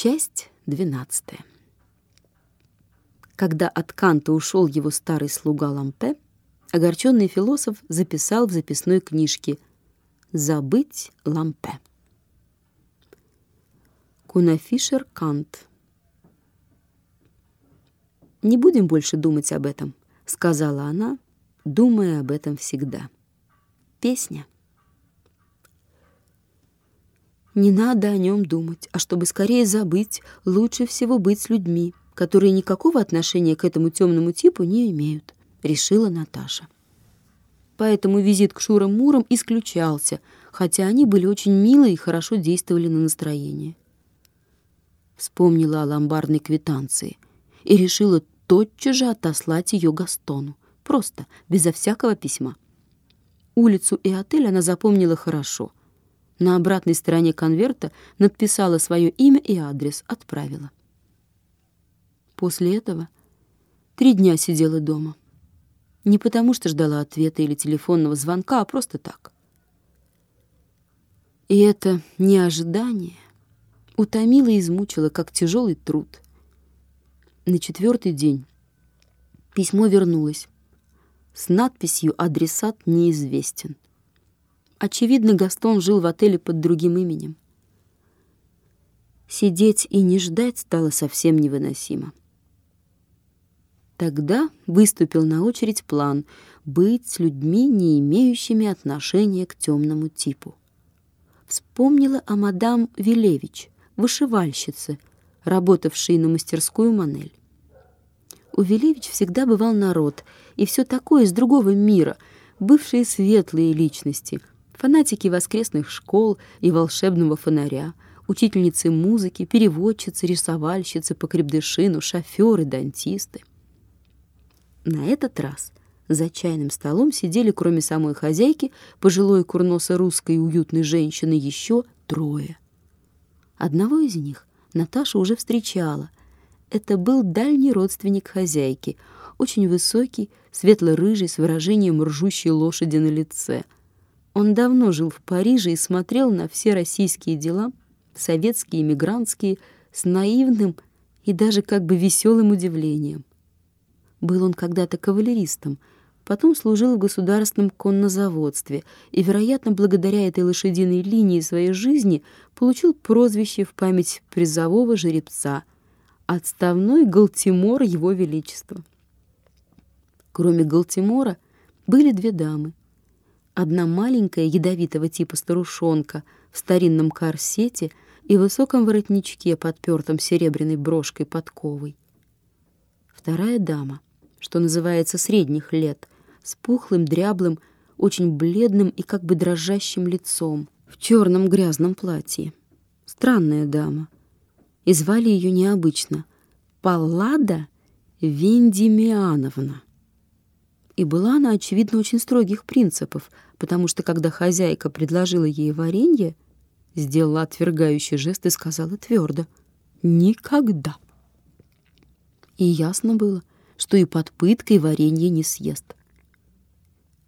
Часть двенадцатая. Когда от Канта ушел его старый слуга Лампе, огорченный философ записал в записной книжке «Забыть Лампе». Кунафишер Кант. «Не будем больше думать об этом», — сказала она, думая об этом всегда. Песня. Не надо о нем думать, а чтобы скорее забыть, лучше всего быть с людьми, которые никакого отношения к этому темному типу не имеют, решила Наташа. Поэтому визит к Шурам-Мурам исключался, хотя они были очень милые и хорошо действовали на настроение. Вспомнила о ломбардной квитанции и решила тотчас же отослать ее Гастону, просто, безо всякого письма. Улицу и отель она запомнила хорошо — на обратной стороне конверта надписала свое имя и адрес, отправила. После этого три дня сидела дома. Не потому что ждала ответа или телефонного звонка, а просто так. И это неожидание утомило и измучило, как тяжелый труд. На четвертый день письмо вернулось с надписью «Адресат неизвестен». Очевидно, Гастон жил в отеле под другим именем. Сидеть и не ждать стало совсем невыносимо. Тогда выступил на очередь план быть с людьми, не имеющими отношения к темному типу. Вспомнила о мадам Вилевич, вышивальщице, работавшей на мастерскую Манель. У Вилевич всегда бывал народ, и все такое из другого мира, бывшие светлые личности — фанатики воскресных школ и волшебного фонаря, учительницы музыки, переводчицы, рисовальщицы по крепдышину, шоферы, дантисты. На этот раз за чайным столом сидели, кроме самой хозяйки, пожилой курноса русской уютной женщины, еще трое. Одного из них Наташа уже встречала. Это был дальний родственник хозяйки, очень высокий, светло-рыжий, с выражением ржущей лошади на лице — он давно жил в Париже и смотрел на все российские дела, советские, эмигрантские, с наивным и даже как бы веселым удивлением. Был он когда-то кавалеристом, потом служил в государственном коннозаводстве и, вероятно, благодаря этой лошадиной линии своей жизни получил прозвище в память призового жеребца «Отставной Галтимор Его Величества». Кроме Галтимора были две дамы — Одна маленькая, ядовитого типа старушонка в старинном корсете и высоком воротничке, подпертом серебряной брошкой подковой. Вторая дама, что называется средних лет, с пухлым, дряблым, очень бледным и как бы дрожащим лицом, в черном грязном платье. Странная дама. И звали ее необычно — Паллада Вендимиановна. И была она, очевидно, очень строгих принципов, потому что, когда хозяйка предложила ей варенье, сделала отвергающий жест и сказала твердо «Никогда». И ясно было, что и под пыткой варенье не съест.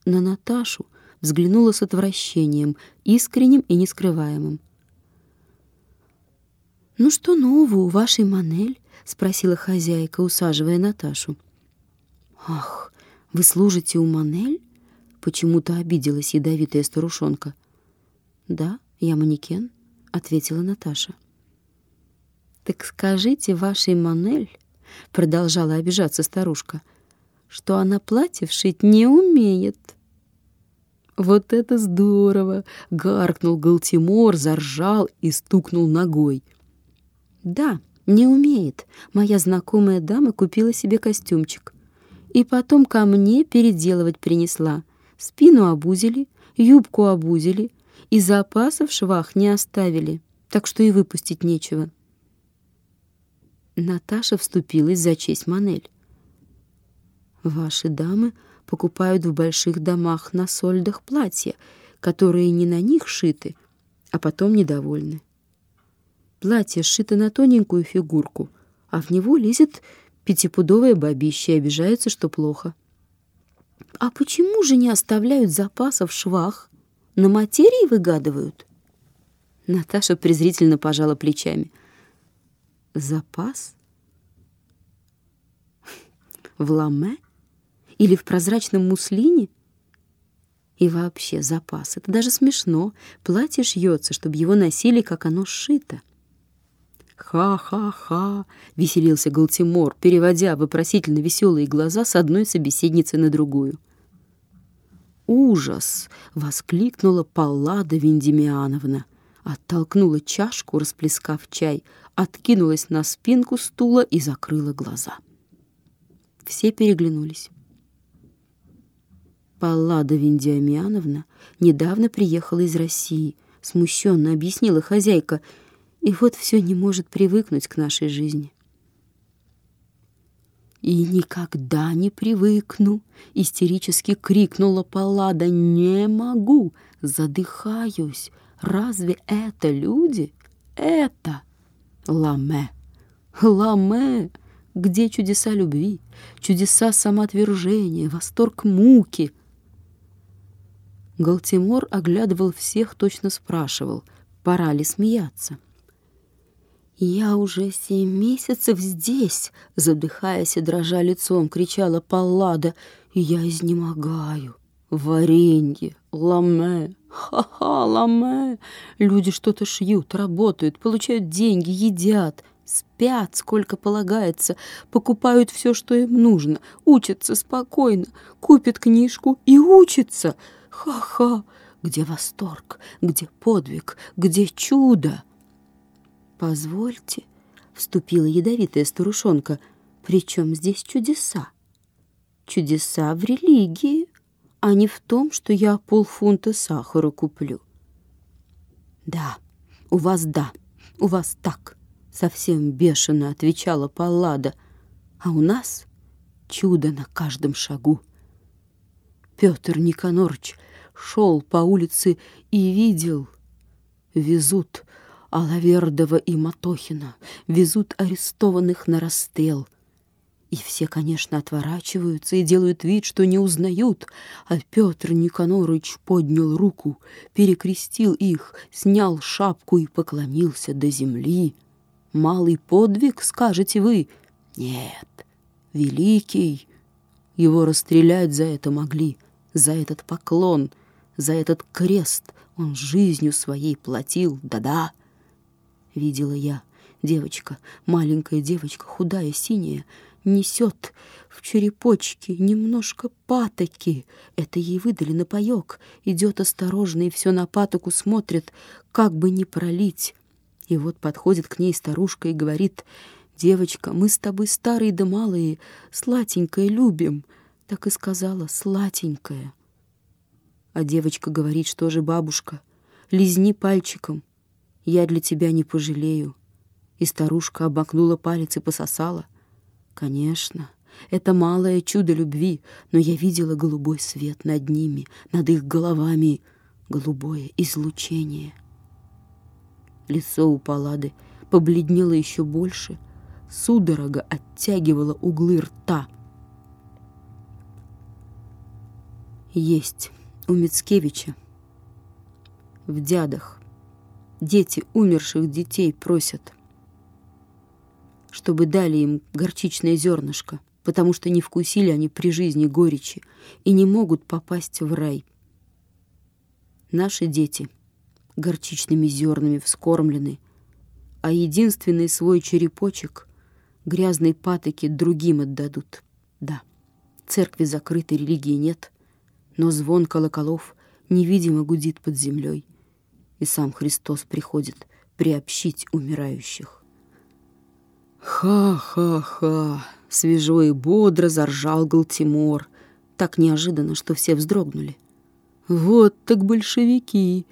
На Наташу взглянула с отвращением, искренним и нескрываемым. «Ну что нового у вашей Манель?» — спросила хозяйка, усаживая Наташу. «Ах, «Вы служите у Манель?» — почему-то обиделась ядовитая старушонка. «Да, я манекен», — ответила Наташа. «Так скажите вашей Манель», — продолжала обижаться старушка, «что она платье вшить не умеет». «Вот это здорово!» — гаркнул Галтимор, заржал и стукнул ногой. «Да, не умеет. Моя знакомая дама купила себе костюмчик и потом ко мне переделывать принесла. Спину обузили, юбку обузили, и запасов швах не оставили, так что и выпустить нечего. Наташа вступилась за честь Манель. Ваши дамы покупают в больших домах на сольдах платья, которые не на них шиты, а потом недовольны. Платье сшито на тоненькую фигурку, а в него лезет Пятипудовое бабище обижается, что плохо. А почему же не оставляют запасов в швах? На материи выгадывают? Наташа презрительно пожала плечами. Запас? В ламе? Или в прозрачном муслине? И вообще запас. Это даже смешно. Платье шьется, чтобы его носили, как оно сшито. «Ха-ха-ха!» — веселился Галтимор, переводя вопросительно веселые глаза с одной собеседницы на другую. «Ужас!» — воскликнула Паллада Виндемиановна. Оттолкнула чашку, расплескав чай, откинулась на спинку стула и закрыла глаза. Все переглянулись. Паллада Виндиамиановна недавно приехала из России, смущенно объяснила хозяйка, и вот все не может привыкнуть к нашей жизни. «И никогда не привыкну!» — истерически крикнула Паллада. «Не могу! Задыхаюсь! Разве это люди? Это ламе! Ламе! Где чудеса любви, чудеса самоотвержения, восторг муки?» Галтимор оглядывал всех, точно спрашивал, пора ли смеяться. «Я уже семь месяцев здесь!» — задыхаясь и дрожа лицом, кричала Паллада. «Я изнемогаю! Варенье! Ламе! Ха-ха! Ламе! Люди что-то шьют, работают, получают деньги, едят!» спят, сколько полагается, покупают все, что им нужно, учатся спокойно, купят книжку и учатся. Ха-ха! Где восторг? Где подвиг? Где чудо? Позвольте, вступила ядовитая старушонка, причем здесь чудеса? Чудеса в религии, а не в том, что я полфунта сахара куплю. Да, у вас да, у вас так, совсем бешено отвечала Паллада, а у нас чудо на каждом шагу. Петр Никонорч шел по улице и видел. Везут Алавердова и Матохина, везут арестованных на расстрел. И все, конечно, отворачиваются и делают вид, что не узнают, а Петр Никонорович поднял руку, перекрестил их, снял шапку и поклонился до земли. Малый подвиг, скажете вы? Нет, великий. Его расстрелять за это могли — за этот поклон, за этот крест он жизнью своей платил, да-да. Видела я, девочка, маленькая девочка, худая, синяя, несет в черепочке немножко патоки. Это ей выдали на паёк. Идет осторожно и все на патоку смотрит, как бы не пролить. И вот подходит к ней старушка и говорит, «Девочка, мы с тобой старые да малые, сладенькое любим» так и сказала, сладенькая. А девочка говорит, что же, бабушка, лизни пальчиком, я для тебя не пожалею. И старушка обокнула палец и пососала. Конечно, это малое чудо любви, но я видела голубой свет над ними, над их головами, голубое излучение. Лицо у Паллады побледнело еще больше, судорога оттягивала углы рта — есть у Мицкевича. В дядах дети умерших детей просят, чтобы дали им горчичное зернышко, потому что не вкусили они при жизни горечи и не могут попасть в рай. Наши дети горчичными зернами вскормлены, а единственный свой черепочек грязной патоки другим отдадут. Да, церкви закрытой, религии нет — но звон колоколов невидимо гудит под землей, и сам Христос приходит приобщить умирающих. «Ха-ха-ха!» — свежо и бодро заржал Галтимор, так неожиданно, что все вздрогнули. «Вот так большевики!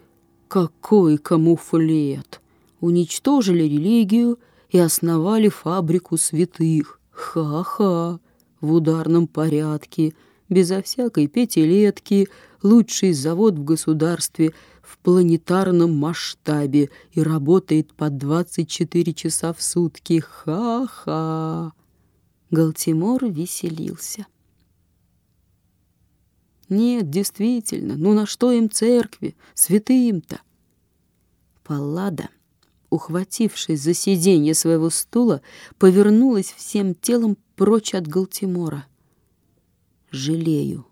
Какой камуфлет! Уничтожили религию и основали фабрику святых! Ха-ха! В ударном порядке!» Безо всякой пятилетки, лучший завод в государстве в планетарном масштабе и работает по 24 часа в сутки. Ха-ха! Галтимор веселился. Нет, действительно, ну на что им церкви, святым-то? Паллада ухватившись за сиденье своего стула, повернулась всем телом прочь от Галтимора. «Жалею,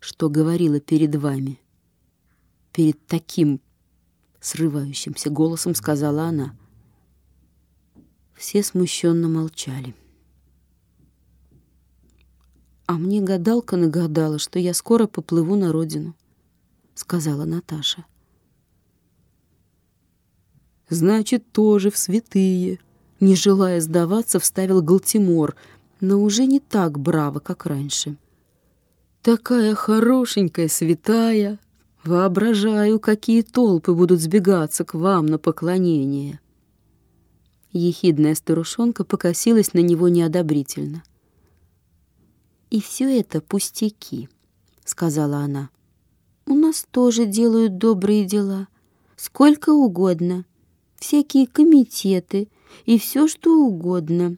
что говорила перед вами». Перед таким срывающимся голосом сказала она. Все смущенно молчали. «А мне гадалка нагадала, что я скоро поплыву на родину», — сказала Наташа. «Значит, тоже в святые», — не желая сдаваться, вставил Галтимор, но уже не так браво, как раньше. «Такая хорошенькая святая! Воображаю, какие толпы будут сбегаться к вам на поклонение!» Ехидная старушонка покосилась на него неодобрительно. «И все это пустяки», — сказала она. «У нас тоже делают добрые дела, сколько угодно» всякие комитеты и все, что угодно.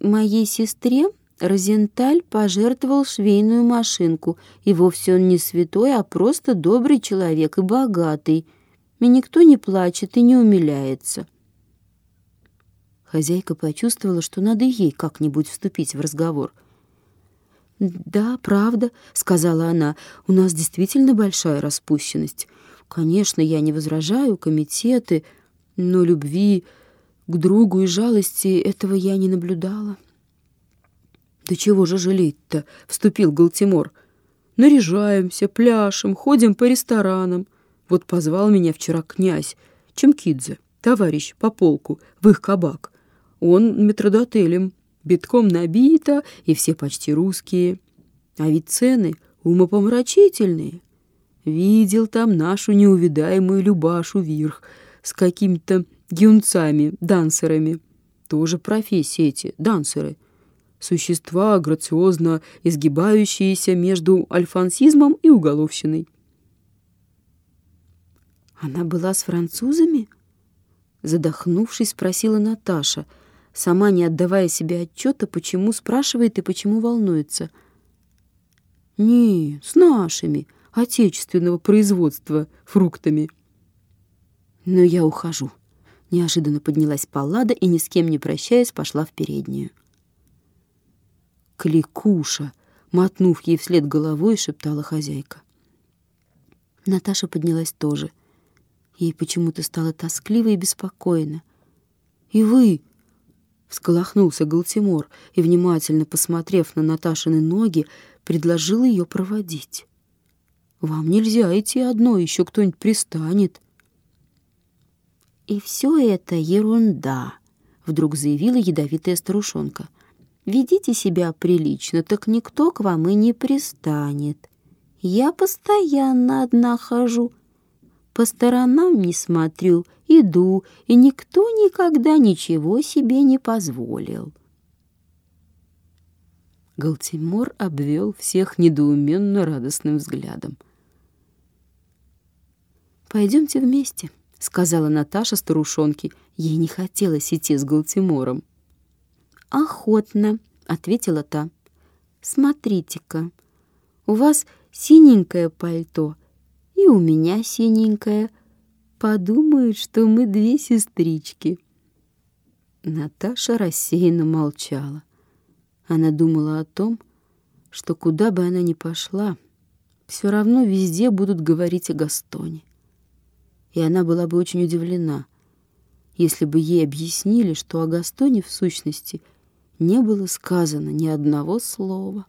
Моей сестре Розенталь пожертвовал швейную машинку, и вовсе он не святой, а просто добрый человек и богатый. И никто не плачет и не умиляется. Хозяйка почувствовала, что надо ей как-нибудь вступить в разговор. «Да, правда», — сказала она, — «у нас действительно большая распущенность. Конечно, я не возражаю, комитеты...» но любви к другу и жалости этого я не наблюдала. «Да чего же жалеть-то?» — вступил Галтимор. «Наряжаемся, пляшем, ходим по ресторанам. Вот позвал меня вчера князь Чемкидзе, товарищ по полку, в их кабак. Он метродотелем, битком набито, и все почти русские. А ведь цены умопомрачительные. Видел там нашу неувидаемую Любашу Вирх — с какими-то юнцами, дансерами. Тоже профессии эти, дансеры. Существа, грациозно изгибающиеся между альфансизмом и уголовщиной. «Она была с французами?» Задохнувшись, спросила Наташа, сама не отдавая себе отчета, почему спрашивает и почему волнуется. «Не, с нашими, отечественного производства, фруктами». Но я ухожу. Неожиданно поднялась Паллада и, ни с кем не прощаясь, пошла в переднюю. «Кликуша!» — мотнув ей вслед головой, шептала хозяйка. Наташа поднялась тоже. Ей почему-то стало тоскливо и беспокойно. «И вы!» — всколохнулся Галтимор и, внимательно посмотрев на Наташины ноги, предложил ее проводить. «Вам нельзя идти одной, еще кто-нибудь пристанет». «И все это ерунда», — вдруг заявила ядовитая старушонка. «Ведите себя прилично, так никто к вам и не пристанет. Я постоянно одна хожу, по сторонам не смотрю, иду, и никто никогда ничего себе не позволил». Галтимор обвел всех недоуменно радостным взглядом. «Пойдемте вместе», — сказала Наташа старушонке. Ей не хотелось идти с Галтимором. «Охотно», — ответила та. «Смотрите-ка, у вас синенькое пальто, и у меня синенькое. Подумают, что мы две сестрички». Наташа рассеянно молчала. Она думала о том, что куда бы она ни пошла, все равно везде будут говорить о Гастоне и она была бы очень удивлена, если бы ей объяснили, что о Гастоне в сущности не было сказано ни одного слова.